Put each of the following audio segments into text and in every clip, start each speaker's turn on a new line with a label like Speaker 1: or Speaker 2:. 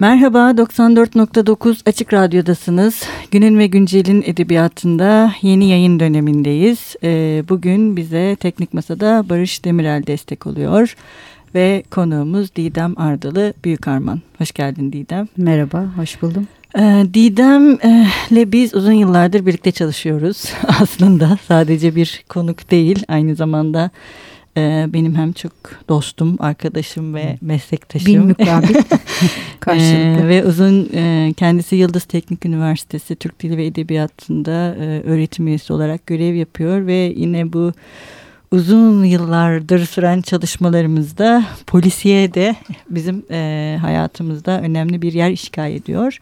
Speaker 1: Merhaba 94.9 Açık Radyo'dasınız. Günün ve Güncel'in edebiyatında yeni yayın dönemindeyiz. Ee, bugün bize Teknik Masa'da Barış Demirel destek oluyor. Ve konuğumuz Didem Ardalı Büyükarman. Hoş geldin Didem.
Speaker 2: Merhaba, hoş buldum.
Speaker 1: Ee, Didem'le biz uzun yıllardır birlikte çalışıyoruz. Aslında sadece bir konuk değil, aynı zamanda e, benim hem çok dostum, arkadaşım ve meslektaşım.
Speaker 2: Bil mukabil
Speaker 1: karşılıklı. ve uzun e, kendisi Yıldız Teknik Üniversitesi Türk Dili ve Edebiyatı'nda e, öğretim üyesi olarak görev yapıyor ve yine bu uzun yıllardır süren çalışmalarımızda polisiye de bizim e, hayatımızda önemli bir yer işgal ediyor.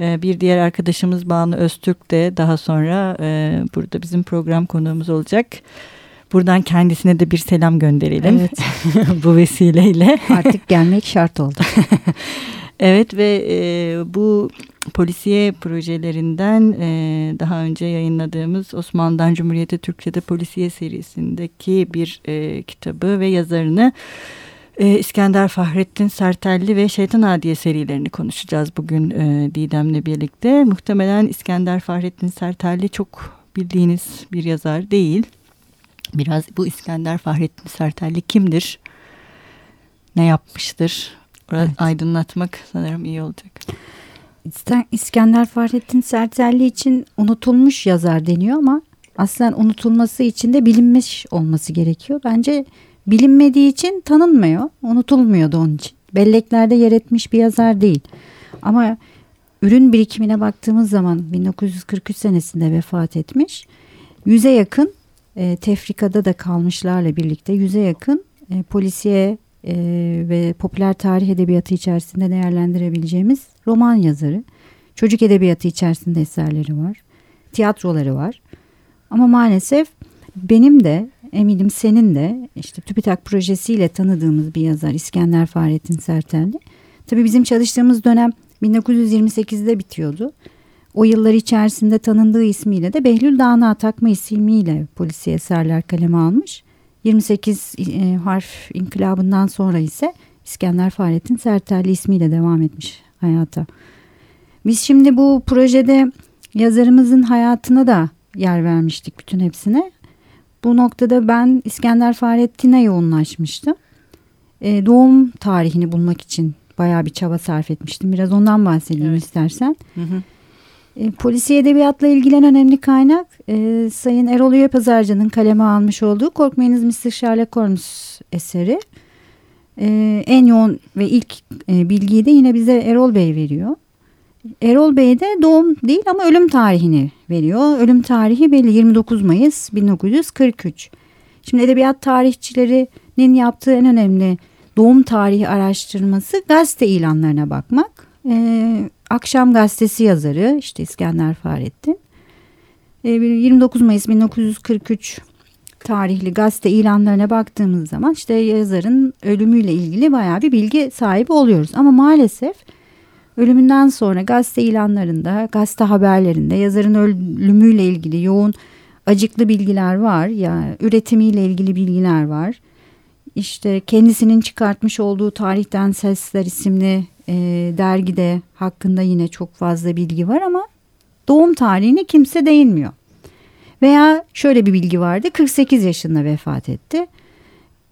Speaker 1: E, bir diğer arkadaşımız Banu Öztürk de daha sonra e, burada bizim program konuğumuz olacak. Buradan kendisine de bir selam gönderelim. Evet. bu vesileyle.
Speaker 2: Artık gelmek şart oldu.
Speaker 1: evet ve e, bu polisiye projelerinden e, daha önce yayınladığımız Osmanlı'dan Cumhuriyete Türkçe'de polisiye serisindeki bir e, kitabı ve yazarını e, İskender Fahrettin Sertelli ve Şeytan Adiye serilerini konuşacağız bugün e, Didem'le birlikte. Muhtemelen İskender Fahrettin Sertelli çok bildiğiniz bir yazar değil. Biraz bu İskender Fahrettin Sertelli kimdir? Ne yapmıştır? Evet. aydınlatmak sanırım iyi olacak.
Speaker 2: İskender Fahrettin Sertelli için unutulmuş yazar deniyor ama aslen unutulması için de bilinmiş olması gerekiyor. Bence bilinmediği için tanınmıyor, unutulmuyordu onun için. Belleklerde yer etmiş bir yazar değil. Ama ürün birikimine baktığımız zaman 1943 senesinde vefat etmiş. Yüze yakın e, tefrikada da kalmışlarla birlikte yüze yakın e, polisiye e, ve popüler tarih edebiyatı içerisinde değerlendirebileceğimiz roman yazarı. Çocuk edebiyatı içerisinde eserleri var. Tiyatroları var. Ama maalesef benim de eminim senin de işte TÜBİTAK projesiyle tanıdığımız bir yazar İskender Fahrettin Sertelli. Tabii bizim çalıştığımız dönem 1928'de bitiyordu. O yıllar içerisinde tanındığı ismiyle de Behlül Dağına takma ismiyle polisiye eserler kaleme almış. 28 e, harf inkılabından sonra ise İskender Fahrettin Sertelli ismiyle devam etmiş hayata. Biz şimdi bu projede yazarımızın hayatına da yer vermiştik bütün hepsine. Bu noktada ben İskender Fahrettin'e yoğunlaşmıştım. E, doğum tarihini bulmak için bayağı bir çaba sarf etmiştim. Biraz ondan bahsedeyim evet. istersen. Hı hı. E, polisi edebiyatla ilgilen önemli kaynak e, Sayın Erol Üye Pazarcı'nın kaleme almış olduğu Korkmayınız Mr. Sherlock Holmes eseri. E, en yoğun ve ilk e, bilgiyi de yine bize Erol Bey veriyor. Erol Bey de doğum değil ama ölüm tarihini veriyor. Ölüm tarihi belli 29 Mayıs 1943. Şimdi edebiyat tarihçilerinin yaptığı en önemli doğum tarihi araştırması gazete ilanlarına bakmak. Ee, Akşam Gazetesi yazarı işte İskender Fahrettin. Ee, 29 Mayıs 1943 tarihli gazete ilanlarına baktığımız zaman işte yazarın ölümüyle ilgili bayağı bir bilgi sahibi oluyoruz. Ama maalesef ölümünden sonra gazete ilanlarında, gazete haberlerinde yazarın ölümüyle ilgili yoğun acıklı bilgiler var. Ya üretimiyle ilgili bilgiler var. İşte kendisinin çıkartmış olduğu Tarihten Sesler isimli e, dergide hakkında yine çok fazla bilgi var ama doğum tarihine kimse değinmiyor. Veya şöyle bir bilgi vardı 48 yaşında vefat etti.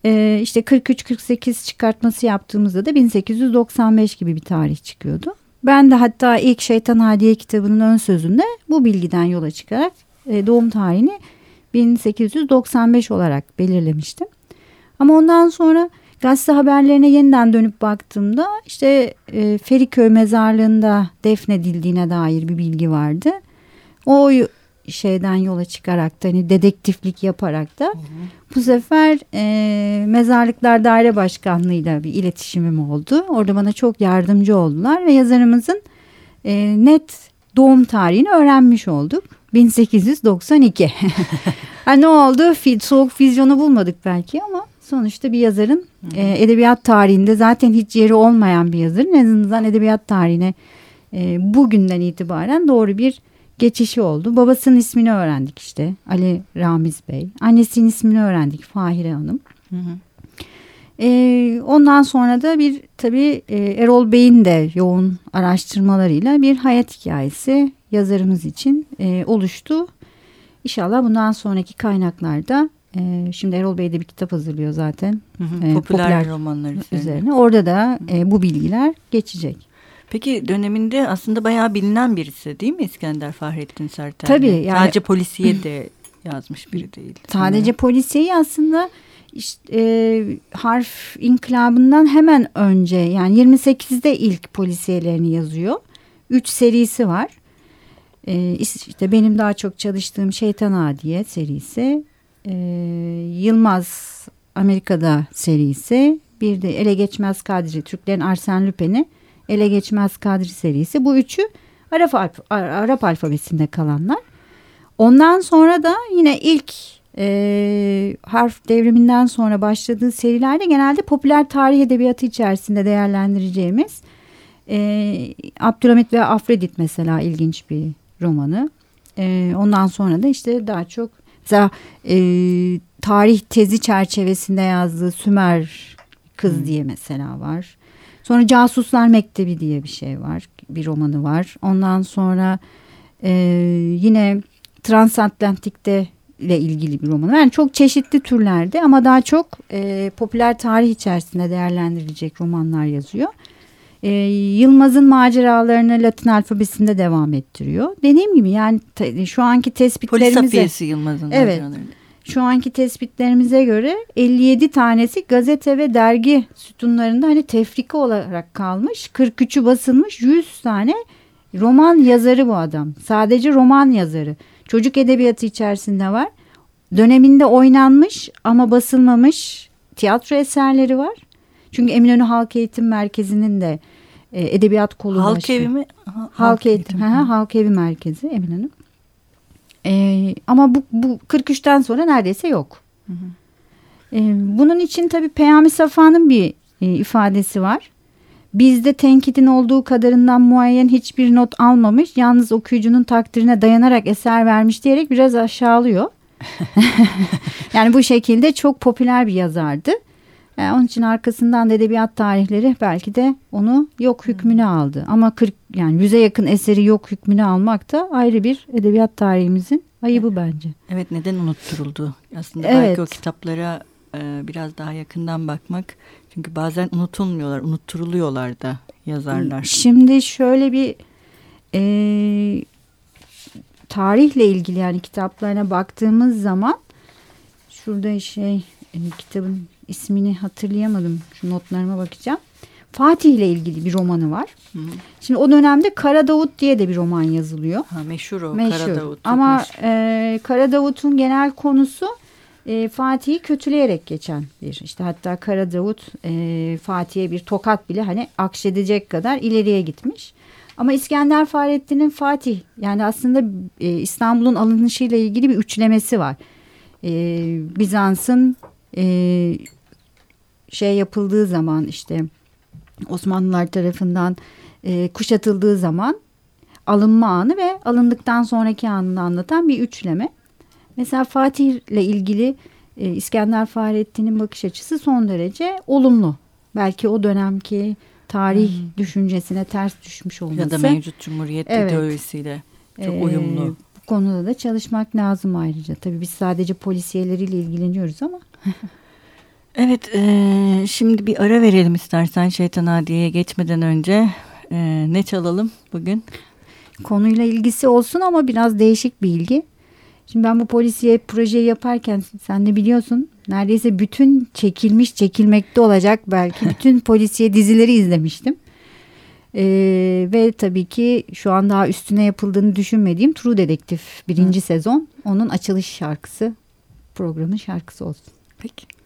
Speaker 2: E, işte 43-48 çıkartması yaptığımızda da 1895 gibi bir tarih çıkıyordu. Ben de hatta ilk Şeytan Hadiye kitabının ön sözünde bu bilgiden yola çıkarak e, doğum tarihini 1895 olarak belirlemiştim. Ama ondan sonra Gazete haberlerine yeniden dönüp baktığımda işte e, Feriköy mezarlığında defnedildiğine dair bir bilgi vardı. O şeyden yola çıkarak da hani dedektiflik yaparak da hı hı. bu sefer e, mezarlıklar daire başkanlığıyla bir iletişimim oldu. Orada bana çok yardımcı oldular ve yazarımızın e, net doğum tarihini öğrenmiş olduk. 1892. ha, ne oldu? Soğuk füzyonu bulmadık belki ama sonuçta bir yazarın e, edebiyat tarihinde zaten hiç yeri olmayan bir yazarın en azından edebiyat tarihine e, bugünden itibaren doğru bir geçişi oldu. Babasının ismini öğrendik işte Ali Ramiz Bey. Annesinin ismini öğrendik Fahire Hanım. Hı hı. E, ondan sonra da bir tabii e, Erol Bey'in de yoğun araştırmalarıyla bir hayat hikayesi yazarımız için e, oluştu. İnşallah bundan sonraki kaynaklarda e, şimdi Erol Bey de bir kitap hazırlıyor zaten.
Speaker 1: Hı hı, popüler, popüler romanlar üzerine. üzerine.
Speaker 2: Orada da e, bu bilgiler geçecek.
Speaker 1: Peki döneminde aslında bayağı bilinen birisi değil mi İskender Fahrettin Sertel?
Speaker 2: Tabii. Yani,
Speaker 1: Sadece polisiye de yazmış biri değil.
Speaker 2: Sadece sanırım. polisiyeyi aslında işte, e, harf inkılabından hemen önce yani 28'de ilk polisiyelerini yazıyor. Üç serisi var. E, işte benim daha çok çalıştığım Şeytan Adiye serisi. E, Yılmaz Amerika'da serisi. Bir de Ele Geçmez Kadri. Türklerin Arsen Lüpen'i Ele Geçmez Kadri serisi. Bu üçü Arap, Arap alfabesinde kalanlar. Ondan sonra da yine ilk e, harf devriminden sonra başladığı serilerde genelde popüler tarih edebiyatı içerisinde değerlendireceğimiz e, Abdülhamit ve Afrodit mesela ilginç bir romanı. E, ondan sonra da işte daha çok mesela e, tarih tezi çerçevesinde yazdığı Sümer Kız hmm. diye mesela var. Sonra Casuslar Mektebi diye bir şey var. Bir romanı var. Ondan sonra e, yine Transatlantik'te ile ilgili bir romanı. Yani çok çeşitli türlerde ama daha çok e, popüler tarih içerisinde değerlendirilecek romanlar yazıyor. E, Yılmaz'ın maceralarını Latin alfabesinde devam ettiriyor. Dediğim gibi yani te, şu anki tespitlerimize...
Speaker 1: Polis Yılmaz'ın
Speaker 2: evet, maceralarını. Şu anki tespitlerimize göre 57 tanesi gazete ve dergi sütunlarında hani tefrika olarak kalmış. 43'ü basılmış 100 tane roman yazarı bu adam. Sadece roman yazarı. Çocuk edebiyatı içerisinde var. Döneminde oynanmış ama basılmamış tiyatro eserleri var. Çünkü Eminönü Halk Eğitim Merkezi'nin de e, edebiyat kolu
Speaker 1: Halk başı. evi mi?
Speaker 2: Ha, halk, Eğitim. Hı, halk Evi Merkezi Eminönü. E, ama bu, bu 43'ten sonra neredeyse yok. Hı hı. E, bunun için tabii Peyami Safa'nın bir e, ifadesi var. Bizde tenkitin olduğu kadarından muayyen hiçbir not almamış. Yalnız okuyucunun takdirine dayanarak eser vermiş diyerek biraz aşağılıyor. yani bu şekilde çok popüler bir yazardı. Yani onun için arkasından da edebiyat tarihleri belki de onu yok hükmüne aldı. Ama 40 yani yüze yakın eseri yok hükmüne almak da ayrı bir edebiyat tarihimizin ayıbı bence.
Speaker 1: Evet neden unutturuldu? Aslında evet. belki o kitaplara e, biraz daha yakından bakmak çünkü bazen unutulmuyorlar, unutturuluyorlar da yazarlar.
Speaker 2: Şimdi şöyle bir e, tarihle ilgili yani kitaplarına baktığımız zaman şurada şey e, kitabın ismini hatırlayamadım. Şu notlarıma bakacağım. Fatih ile ilgili bir romanı var. Hı. Şimdi o dönemde Kara Davut diye de bir roman yazılıyor.
Speaker 1: Ha, meşhur o meşhur. Kara Davut.
Speaker 2: Ama e, Kara Davut'un genel konusu e, Fatih'i kötüleyerek geçen bir işte hatta Kara Davut e, Fatih'e bir tokat bile hani akşedecek kadar ileriye gitmiş. Ama İskender Fahrettin'in Fatih yani aslında e, İstanbul'un alınışıyla ilgili bir üçlemesi var. E, Bizans'ın e, şey yapıldığı zaman işte Osmanlılar tarafından e, kuşatıldığı zaman alınma anı ve alındıktan sonraki anını anlatan bir üçleme. Mesela Fatih ile ilgili e, İskender Fahrettin'in bakış açısı son derece olumlu. Belki o dönemki tarih hmm. düşüncesine ters düşmüş olması.
Speaker 1: Ya da mevcut cumhuriyet evet. ideolojisiyle çok ee, uyumlu.
Speaker 2: Bu konuda da çalışmak lazım ayrıca. Tabii biz sadece polisiyeleriyle ilgileniyoruz ama.
Speaker 1: evet e, şimdi bir ara verelim istersen Şeytan Adiye'ye geçmeden önce. E, ne çalalım bugün?
Speaker 2: Konuyla ilgisi olsun ama biraz değişik bir ilgi. Şimdi ben bu polisiye projeyi yaparken sen de biliyorsun neredeyse bütün çekilmiş çekilmekte olacak belki bütün polisiye dizileri izlemiştim. Ee, ve tabii ki şu an daha üstüne yapıldığını düşünmediğim True Detective birinci Hı. sezon onun açılış şarkısı programın şarkısı olsun.
Speaker 1: Peki.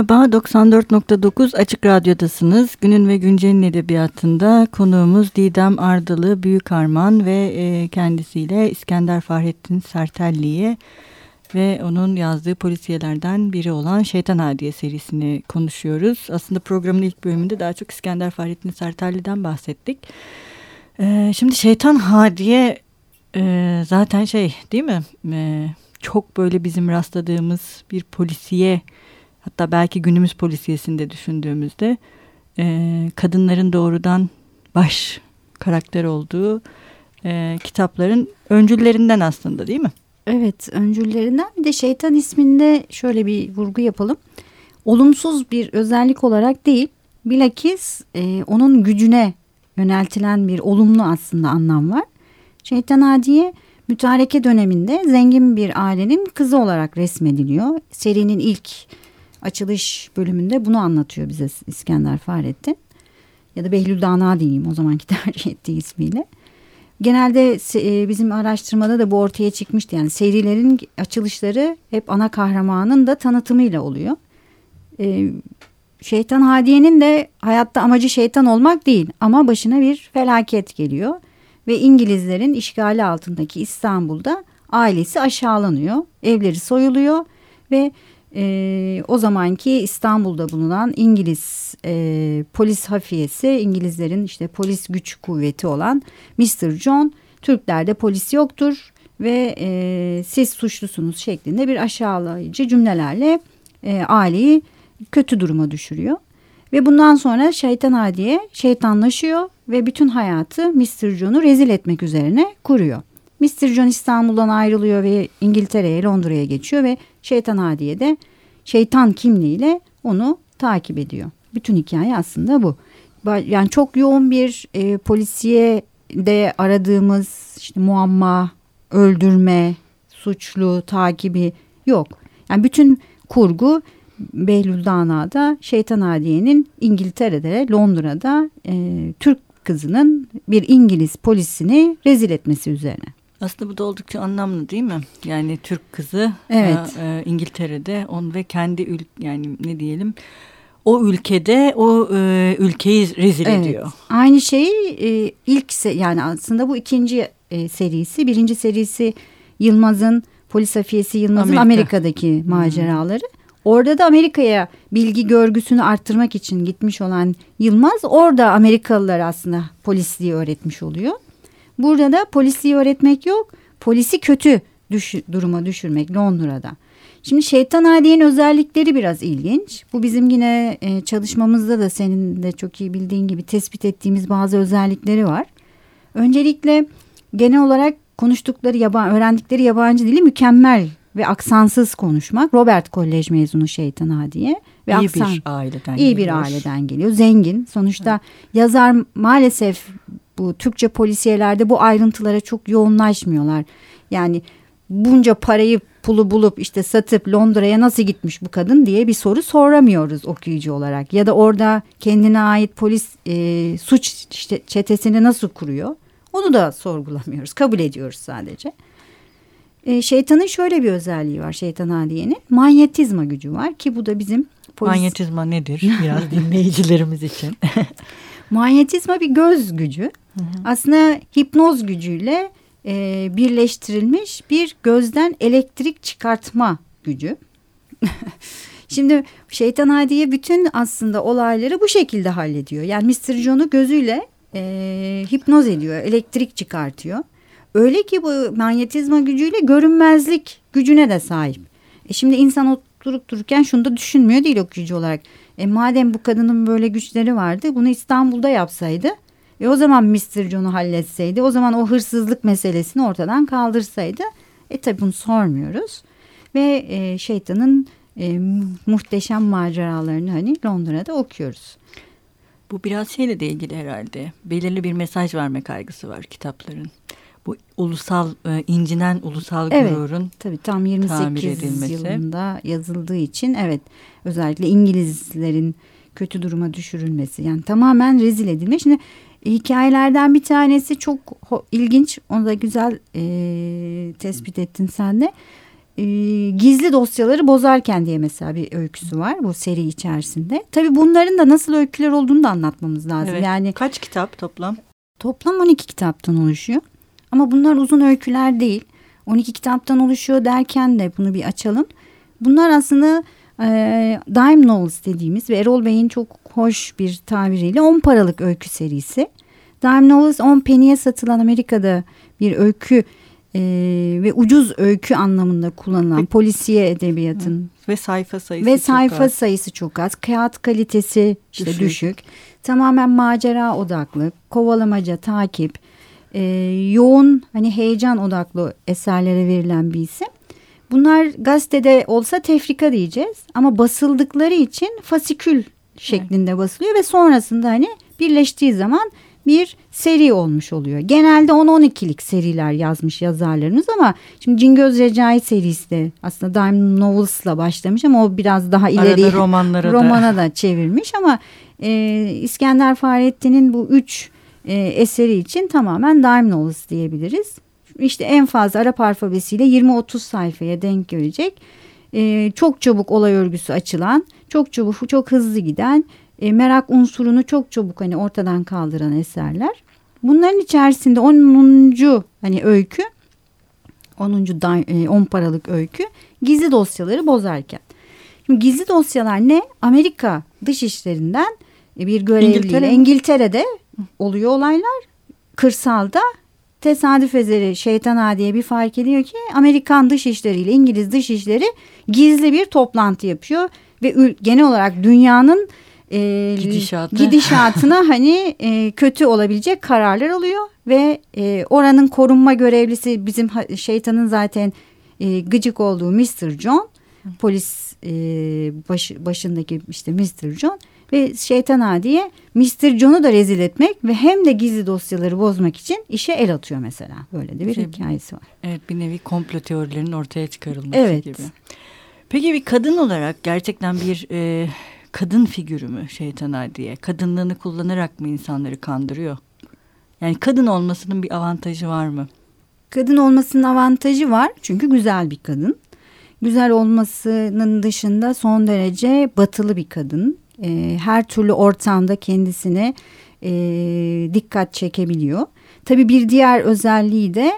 Speaker 1: Merhaba, 94.9 Açık Radyo'dasınız. Günün ve Güncel'in edebiyatında konuğumuz Didem Ardalı Büyük Arman ve e, kendisiyle İskender Fahrettin Sertelli'ye ve onun yazdığı polisiyelerden biri olan Şeytan Hadiye serisini konuşuyoruz. Aslında programın ilk bölümünde daha çok İskender Fahrettin Sertelli'den bahsettik. E, şimdi Şeytan Hadiye e, zaten şey değil mi? Çok böyle bizim rastladığımız bir polisiye hatta belki günümüz polisiyesinde düşündüğümüzde e, kadınların doğrudan baş karakter olduğu e, kitapların öncüllerinden aslında değil mi?
Speaker 2: Evet öncüllerinden bir de şeytan isminde şöyle bir vurgu yapalım. Olumsuz bir özellik olarak değil bilakis e, onun gücüne yöneltilen bir olumlu aslında anlam var. Şeytan Hadiye mütareke döneminde zengin bir ailenin kızı olarak resmediliyor. Serinin ilk açılış bölümünde bunu anlatıyor bize İskender Fahrettin. Ya da Behlül Dana diyeyim o zamanki tercih ettiği ismiyle. Genelde e, bizim araştırmada da bu ortaya çıkmıştı. Yani serilerin açılışları hep ana kahramanın da tanıtımıyla oluyor. E, şeytan Hadiye'nin de hayatta amacı şeytan olmak değil ama başına bir felaket geliyor. Ve İngilizlerin işgali altındaki İstanbul'da ailesi aşağılanıyor. Evleri soyuluyor ve e, o zamanki İstanbul'da bulunan İngiliz e, polis hafiyesi İngilizlerin işte polis güç kuvveti olan Mr. John Türklerde polis yoktur ve e, siz suçlusunuz şeklinde bir aşağılayıcı cümlelerle e, aileyi kötü duruma düşürüyor. Ve bundan sonra şeytan adiye şeytanlaşıyor ve bütün hayatı Mr. John'u rezil etmek üzerine kuruyor. Mr. John İstanbul'dan ayrılıyor ve İngiltere'ye, Londra'ya geçiyor ve Şeytan Hadiye de şeytan kimliğiyle onu takip ediyor. Bütün hikaye aslında bu. Yani çok yoğun bir e, polisiye de aradığımız işte muamma, öldürme, suçlu takibi yok. Yani bütün kurgu Behlül Dana'da Şeytan Hadiye'nin İngiltere'de, Londra'da e, Türk kızının bir İngiliz polisini rezil etmesi üzerine.
Speaker 1: Aslında bu da oldukça anlamlı değil mi? Yani Türk kızı evet. e, e, İngiltere'de on ve kendi ül yani ne diyelim o ülkede o e, ülkeyi rezil evet. ediyor.
Speaker 2: Aynı şeyi e, ilk yani aslında bu ikinci e, serisi. Birinci serisi Yılmaz'ın polis afiyesi Yılmaz'ın Amerika. Amerika'daki hmm. maceraları. Orada da Amerika'ya bilgi görgüsünü arttırmak için gitmiş olan Yılmaz orada Amerikalılar aslında polisliği öğretmiş oluyor. Burada da polisi öğretmek yok. Polisi kötü düş duruma düşürmek Londra'da. Şimdi şeytan adiyenin özellikleri biraz ilginç. Bu bizim yine e, çalışmamızda da senin de çok iyi bildiğin gibi tespit ettiğimiz bazı özellikleri var. Öncelikle genel olarak konuştukları yaban, öğrendikleri yabancı dili mükemmel ve aksansız konuşmak. Robert Kolej mezunu Şeytan Adiye ve
Speaker 1: iyi
Speaker 2: aksan,
Speaker 1: bir aileden
Speaker 2: iyi geliyor. bir aileden geliyor. Zengin. Sonuçta evet. yazar maalesef bu Türkçe polisiyelerde bu ayrıntılara çok yoğunlaşmıyorlar. Yani bunca parayı pulu bulup işte satıp Londra'ya nasıl gitmiş bu kadın diye bir soru soramıyoruz okuyucu olarak. Ya da orada kendine ait polis e, suç işte çetesini nasıl kuruyor onu da sorgulamıyoruz kabul ediyoruz sadece. E, şeytanın şöyle bir özelliği var şeytan hadiyenin manyetizma gücü var ki bu da bizim
Speaker 1: polis... Manyetizma nedir biraz dinleyicilerimiz için?
Speaker 2: manyetizma bir göz gücü hı hı. aslında hipnoz gücüyle e, birleştirilmiş bir gözden elektrik çıkartma gücü. Şimdi şeytan hadiye bütün aslında olayları bu şekilde hallediyor. Yani Mr. John'u gözüyle e, hipnoz ediyor, elektrik çıkartıyor. Öyle ki bu manyetizma gücüyle görünmezlik gücüne de sahip. E şimdi insan oturup dururken şunu da düşünmüyor değil okuyucu olarak. E madem bu kadının böyle güçleri vardı bunu İstanbul'da yapsaydı e o zaman Mr. John'u halletseydi o zaman o hırsızlık meselesini ortadan kaldırsaydı e tabi bunu sormuyoruz. Ve e, şeytanın e, muhteşem maceralarını hani Londra'da okuyoruz.
Speaker 1: Bu biraz şeyle de ilgili herhalde. Belirli bir mesaj verme kaygısı var kitapların. Bu ulusal e, incinen ulusal evet, gururun
Speaker 2: tabii tam 28 yılında yazıldığı için evet özellikle İngilizlerin kötü duruma düşürülmesi yani tamamen rezil edilmiş. Şimdi hikayelerden bir tanesi çok ilginç. Onu da güzel e, tespit ettin sen de. E, gizli dosyaları bozarken diye mesela bir öyküsü var bu seri içerisinde. Tabii bunların da nasıl öyküler olduğunu da anlatmamız lazım.
Speaker 1: Evet. Yani kaç kitap toplam?
Speaker 2: Toplam 12 kitaptan oluşuyor. Ama bunlar uzun öyküler değil. 12 kitaptan oluşuyor derken de bunu bir açalım. Bunlar aslında e, dime novels dediğimiz ve Erol Bey'in çok hoş bir tabiriyle 10 paralık öykü serisi. Dime novels 10 penny'e satılan Amerika'da bir öykü e, ve ucuz öykü anlamında kullanılan polisiye edebiyatın
Speaker 1: ve sayfa sayısı
Speaker 2: ve sayfa çok az. sayısı çok az. Kağıt kalitesi işte düşük. düşük. Tamamen macera odaklı, kovalamaca, takip, e, yoğun hani heyecan odaklı eserlere verilen bir isim. Bunlar gazetede olsa tefrika diyeceğiz ama basıldıkları için fasikül şeklinde evet. basılıyor ve sonrasında hani birleştiği zaman bir seri olmuş oluyor. Genelde 10-12'lik seriler yazmış yazarlarımız ama şimdi Cingöz Recai serisi de aslında Dime Novels'la başlamış ama o biraz daha ileri Arada romanlara romana da. da çevirmiş ama e, İskender Fahrettin'in bu üç e, eseri için tamamen Dime Novels diyebiliriz işte en fazla Arap alfabesiyle 20-30 sayfaya denk gelecek. E, çok çabuk olay örgüsü açılan, çok çabuk, çok hızlı giden, e, merak unsurunu çok çabuk hani ortadan kaldıran eserler. Bunların içerisinde 10. hani öykü, 10. 10 paralık öykü gizli dosyaları bozarken. Şimdi gizli dosyalar ne? Amerika dışişlerinden bir görevliyle İngiltere. İngiltere'de oluyor olaylar. Kırsalda tesadüf eseri şeytan adiye bir fark ediyor ki Amerikan dışişleri ile İngiliz dışişleri gizli bir toplantı yapıyor ve genel olarak dünyanın e, Gidişatı. gidişatına hani e, kötü olabilecek kararlar alıyor ve e, oranın korunma görevlisi bizim şeytanın zaten e, gıcık olduğu Mr. John polis e, baş, başındaki işte Mr. John ve şeytan adiye Mr. John'u da rezil etmek ve hem de gizli dosyaları bozmak için işe el atıyor mesela. Böyle de bir şey, hikayesi var.
Speaker 1: Evet bir nevi komplo teorilerinin ortaya çıkarılması evet. gibi. Peki bir kadın olarak gerçekten bir e, kadın figürü mü şeytan adiye? Kadınlığını kullanarak mı insanları kandırıyor? Yani kadın olmasının bir avantajı var mı?
Speaker 2: Kadın olmasının avantajı var çünkü güzel bir kadın. Güzel olmasının dışında son derece batılı bir kadın e, her türlü ortamda kendisine e, dikkat çekebiliyor. Tabii bir diğer özelliği de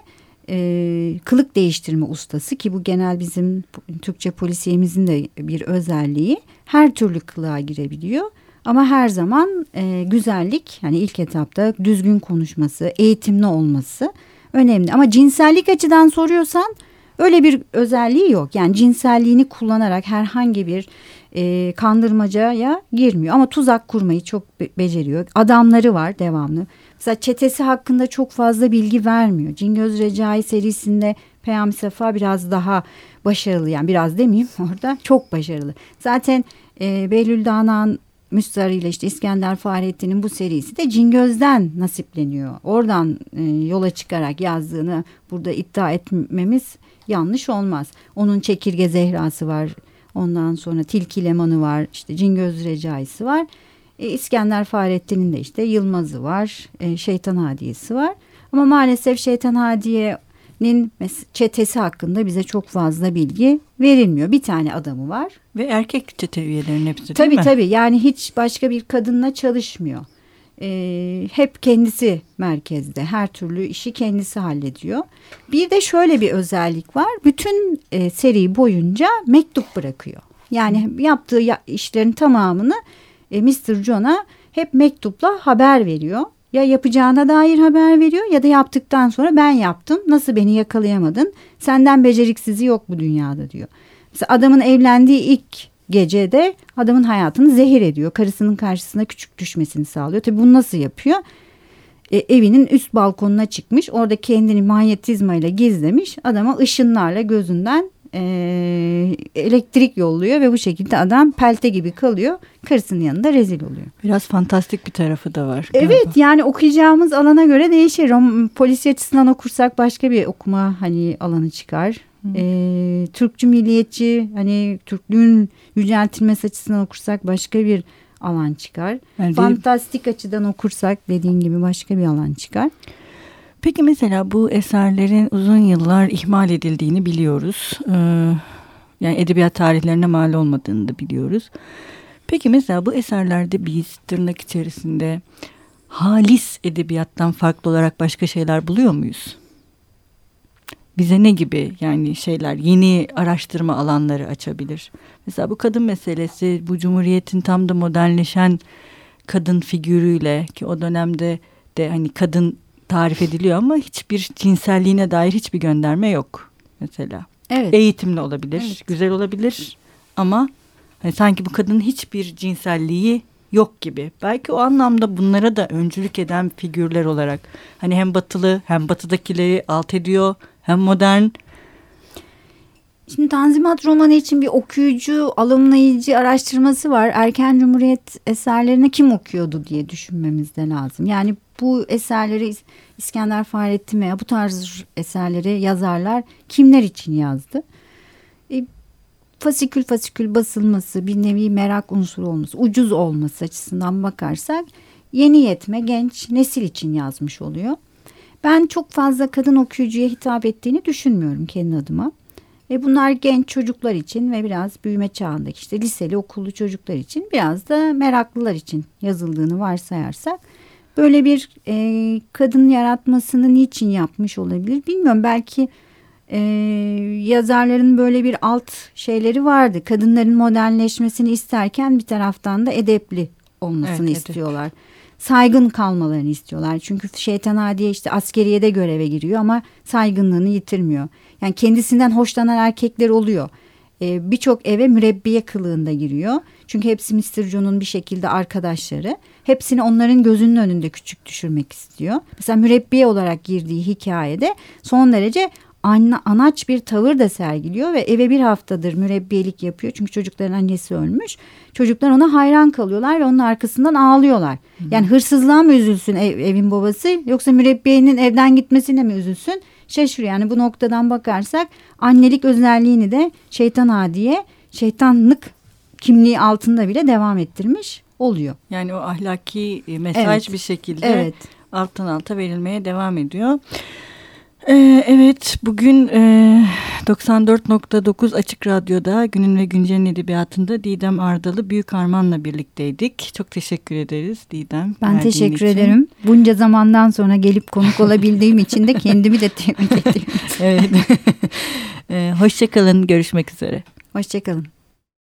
Speaker 2: e, kılık değiştirme ustası ki bu genel bizim Türkçe polisiyemizin de bir özelliği. Her türlü kılığa girebiliyor. Ama her zaman e, güzellik yani ilk etapta düzgün konuşması, eğitimli olması önemli. Ama cinsellik açıdan soruyorsan öyle bir özelliği yok. Yani cinselliğini kullanarak herhangi bir e, kandırmacaya girmiyor. Ama tuzak kurmayı çok be beceriyor. Adamları var devamlı. Mesela çetesi hakkında çok fazla bilgi vermiyor. Cingöz Recai serisinde Peyami Safa biraz daha başarılı. Yani biraz demeyeyim orada çok başarılı. Zaten e, Behlül Dana'nın Müstar ile işte İskender Fahrettin'in bu serisi de Cingöz'den nasipleniyor. Oradan e, yola çıkarak yazdığını burada iddia etmemiz yanlış olmaz. Onun Çekirge Zehrası var. Ondan sonra Tilki Lemanı var. işte Cingöz Recaisi var. E, İskender Fahrettin'in de işte Yılmaz'ı var. E, Şeytan Hadiyesi var. Ama maalesef Şeytan Hadiye'nin çetesi hakkında bize çok fazla bilgi verilmiyor. Bir tane adamı var.
Speaker 1: Ve erkek çete üyelerinin hepsi değil
Speaker 2: tabii,
Speaker 1: mi?
Speaker 2: Tabii yani hiç başka bir kadınla çalışmıyor. Ee, hep kendisi merkezde. Her türlü işi kendisi hallediyor. Bir de şöyle bir özellik var. Bütün e, seri boyunca mektup bırakıyor. Yani yaptığı işlerin tamamını e, Mr. John'a hep mektupla haber veriyor. Ya yapacağına dair haber veriyor ya da yaptıktan sonra ben yaptım. Nasıl beni yakalayamadın? Senden beceriksizi yok bu dünyada diyor. Mesela adamın evlendiği ilk gecede adamın hayatını zehir ediyor. Karısının karşısına küçük düşmesini sağlıyor. Tabii bunu nasıl yapıyor? E, evinin üst balkonuna çıkmış. Orada kendini manyetizmayla gizlemiş. Adama ışınlarla gözünden e, elektrik yolluyor ve bu şekilde adam pelte gibi kalıyor. Karısının yanında rezil oluyor.
Speaker 1: Biraz fantastik bir tarafı da var.
Speaker 2: Galiba. Evet yani okuyacağımız alana göre değişir. Rom, polisi açısından okursak başka bir okuma hani alanı çıkar. E, Türkçü milliyetçi hani Türklüğün yüceltilmesi açısından okursak başka bir alan çıkar. Yani Fantastik açıdan okursak dediğin gibi başka bir alan çıkar.
Speaker 1: Peki mesela bu eserlerin uzun yıllar ihmal edildiğini biliyoruz. Ee, yani edebiyat tarihlerine mal olmadığını da biliyoruz. Peki mesela bu eserlerde biz tırnak içerisinde halis edebiyattan farklı olarak başka şeyler buluyor muyuz? Bize ne gibi yani şeyler yeni araştırma alanları açabilir? Mesela bu kadın meselesi bu cumhuriyetin tam da modernleşen kadın figürüyle ki o dönemde de hani kadın tarif ediliyor ama hiçbir cinselliğine dair hiçbir gönderme yok mesela. Evet. Eğitimli olabilir, evet. güzel olabilir ama hani sanki bu kadının hiçbir cinselliği yok gibi. Belki o anlamda bunlara da öncülük eden figürler olarak hani hem batılı hem batıdakileri alt ediyor hem modern
Speaker 2: Şimdi Tanzimat romanı için bir okuyucu, alımlayıcı araştırması var. Erken Cumhuriyet eserlerini kim okuyordu diye düşünmemiz de lazım. Yani bu eserleri İskender Fahrettin veya bu tarz eserleri yazarlar kimler için yazdı? E, fasikül fasikül basılması, bir nevi merak unsuru olması, ucuz olması açısından bakarsak yeni yetme genç nesil için yazmış oluyor. Ben çok fazla kadın okuyucuya hitap ettiğini düşünmüyorum kendi adıma. E bunlar genç çocuklar için ve biraz büyüme çağındaki işte liseli okullu çocuklar için biraz da meraklılar için yazıldığını varsayarsak böyle bir e, kadın yaratmasını niçin yapmış olabilir bilmiyorum belki e, yazarların böyle bir alt şeyleri vardı kadınların modernleşmesini isterken bir taraftan da edepli olmasını evet, istiyorlar. Edep saygın kalmalarını istiyorlar. Çünkü şeytan adiye işte askeriyede göreve giriyor ama saygınlığını yitirmiyor. Yani kendisinden hoşlanan erkekler oluyor. Ee, Birçok eve mürebbiye kılığında giriyor. Çünkü hepsi Mr. John'un bir şekilde arkadaşları. Hepsini onların gözünün önünde küçük düşürmek istiyor. Mesela mürebbiye olarak girdiği hikayede son derece anna, anaç bir tavır da sergiliyor ve eve bir haftadır mürebbiyelik yapıyor. Çünkü çocukların annesi ölmüş. Çocuklar ona hayran kalıyorlar ve onun arkasından ağlıyorlar. Hı. Yani hırsızlığa mı üzülsün ev, evin babası yoksa mürebbiyenin evden gitmesine mi üzülsün? Şaşırıyor yani bu noktadan bakarsak annelik özelliğini de şeytan adiye şeytanlık kimliği altında bile devam ettirmiş oluyor.
Speaker 1: Yani o ahlaki e, mesaj evet. bir şekilde evet. alttan alta verilmeye devam ediyor. Ee, evet bugün e, 94.9 Açık Radyo'da Günün ve Güncel'in edebiyatında Didem Ardalı Büyük Arman'la birlikteydik. Çok teşekkür ederiz Didem.
Speaker 2: Ben teşekkür için. ederim. Bunca zamandan sonra gelip konuk olabildiğim için de kendimi de tebrik ediyorum.
Speaker 1: evet. ee, Hoşçakalın görüşmek üzere.
Speaker 2: Hoşçakalın.